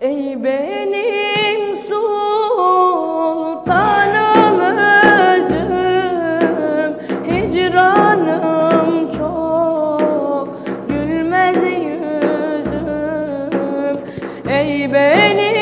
Ey benim sultanım özüm Hicranım çok gülmez yüzüm. Ey benim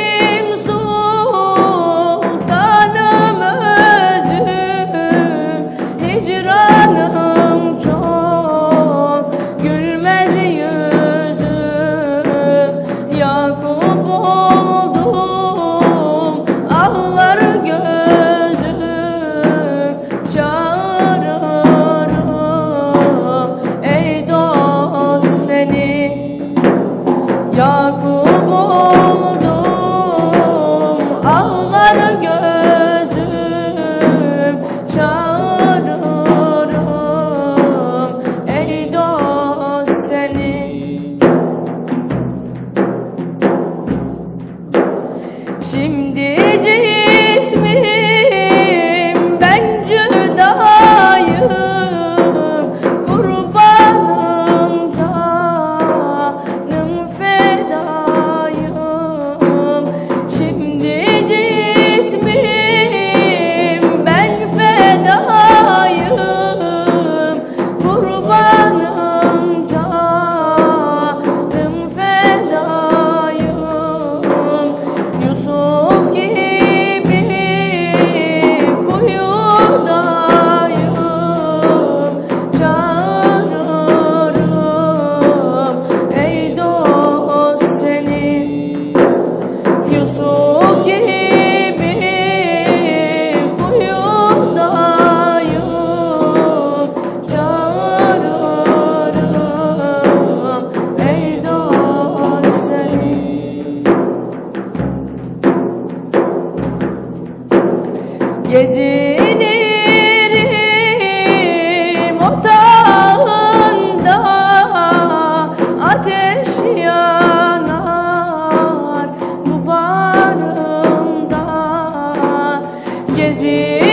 Yakup oldum ağlar gözüm çağırırım ey dost seni. Şimdi Gezinirim otağında ateş yanar duvarımda Gezinirim